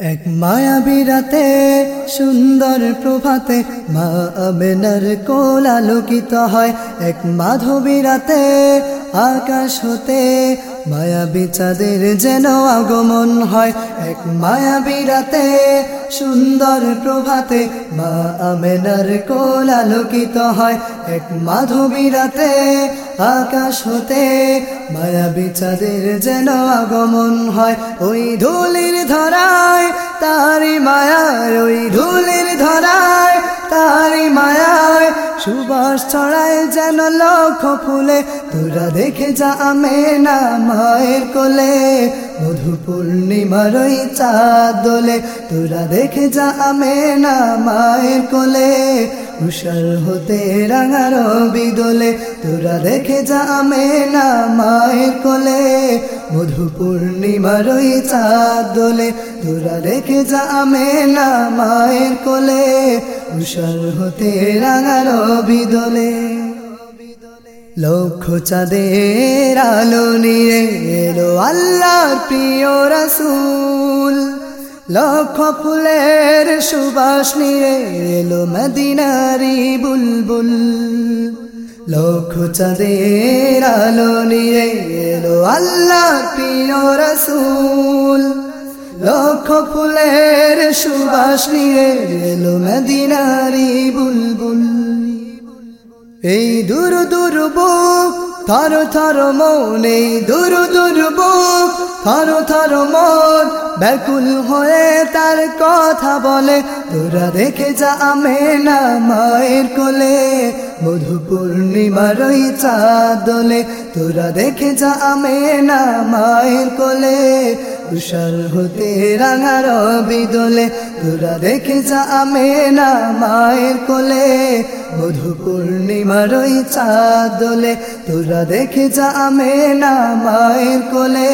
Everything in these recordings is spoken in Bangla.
এক মায়াবী রাতে সুন্দর প্রভাতে মা আমেনার কোল আলোকিত হয়। এক মাধবী রাতে আকাশ হতে মায়াবী চাঁদের যেন আগমন হয়। এক মায়াবী রাতে, সুন্দর প্রভাতে মা আমেনার কোল আলোকিত হয়। এক মাধবী রাতে, আকাশ হতে মায়াবী চাঁদের যেন আগমন হয়। ওই ধুলির ধরায় তারি মায়ায় ওই ধুলির ধরায় তারি মায়ায় সুবাস ছড়ায় যেন লক্ষ ফুলে, তোরা দেখে যা আমে না মায়ের কোলে। মধু পূর্ণিমার ওই চাঁদ দোলে, তোরা দেখে যা আমে না মায়ের কোলে। উষার হতে রাঙার বিদোলে তোরা দেখে যা আমে না মায়ের কোলে। মধু পূর্ণিমার ওই চাঁদ দোলে, তোরা দেখে যা আমে না মায়ের কোলে। উষার হতে রাঙার বিদোলে লক্ষ চাঁদের আলো নিয়ে এলো আল্লাহর প্রিয় রাসূল। লক্ষ ফুলের সুবাস নিয়ে এলো মদিনারি বুলবুল। লক্ষ চাঁদের আলো নিয়ে এলো আল্লাহর প্রিয় রাসূল। লক্ষ ফুলের সুবাস নিয়ে এলো মদিনারি বুলবুল। এই দূর দূর বুক, থর থর মন, এই দূর দূর বুক, থর থর মন, ব্যাকুল হয়ে তার কথা বলে। তোরা দেখে যা আমে না মায়ের কোলে, মধু পূর্ণিমার ওই চাঁদ দোলে তোরা দেখে যা আমে না মায়ের কোলে তুষার হতে রাঙার বিদোলে, তোরা দেখে যা আমে না মায়ের কোলে। মধু পূর্ণিমার ওই চাঁদ তোরা দেখে যা আমে না মায়ের কোলে।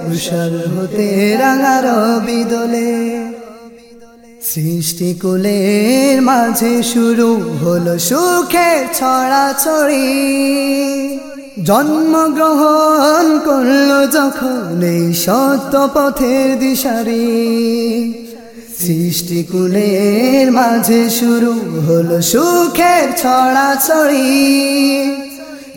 তুষার হতে রাঙার বিদোলে, সৃষ্টি কুলের মাঝে শুরু হলো সুখের ছড়া ছড়ি জন্মগ্রহণ করল যখন এই সত্য পথের দিশারি। সৃষ্টি কুলের মাঝে শুরু হলো সুখের ছড়া ছড়ি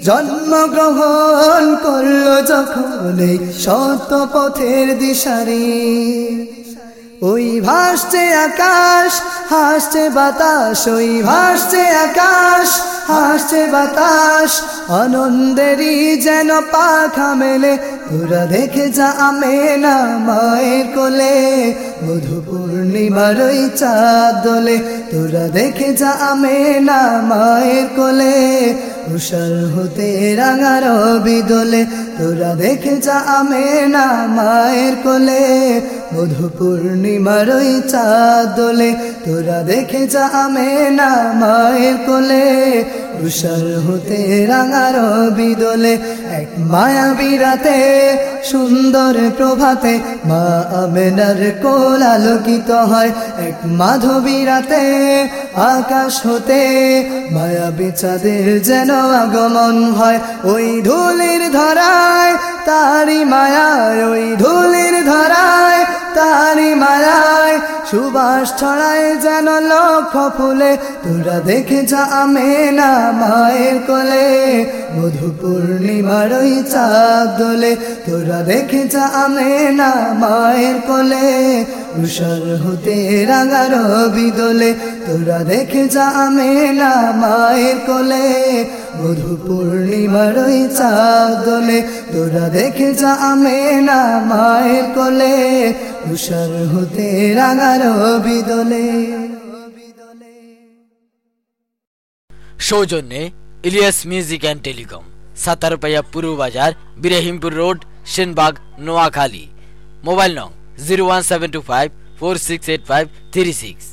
জন্মগ্রহণ করল যখন এই সত্য পথের দিশারি। ওই ভাসছে আকাশ, হাসছে বাতাস, ওই ভাসছে আকাশ। হাসছে বাতাস, আনন্দেরই যেন পাখা মেলে। তোরা দেখে যা আমে না মায়ের কোলে মধু পূর্ণিমারই চাঁদ দোলে। তোরা দেখে যা আমে না মায়ের কোলে উষার হতে রাঙার বিদোলে তোরা দেখে যা আমে না মায়ের কোলে। মধু পূর্ণিমার দোলে, তোরা দেখে যা আমে না মায়ের কোলে। উষার হতে রাঙার বিদোলে এক মায়াবী রাতে, সুন্দর প্রভাতে, মা আমেনার কোল আলোকিত হয়। এক মাধবী রাতে আকাশ হতে মায়াবী চাঁদের যেন আগমন হয়। ওই ধুলির ধরায় তারি মায়া ওই ধুলির সুবাস ছড়ায় যেন লক্ষ ফুলে। তোরা দেখে যা আমে না মায়ের কোলে। মধু পূর্ণিমার ওই চাঁদ দোলে। তোরা দেখে যা আমে না মায়ের কোলে। উষার হতে রাঙার বিদোলে তোরা দেখে যা আমে না মায়ের কোলে। মধু পূর্ণিমার ওই চাঁদ দোলে তোরা দেখে যা আমে না মায়ের কোলে উষার হতে রাঙার বিদোলে সৌজন্যে Ilias music and telecom, Satarpaiya পূর্ব বাজার, বিরাহিমপুর রোড, সেনবাগ, নোয়াখালী। মোবাইল নং zero one seven two five four six eight five three six.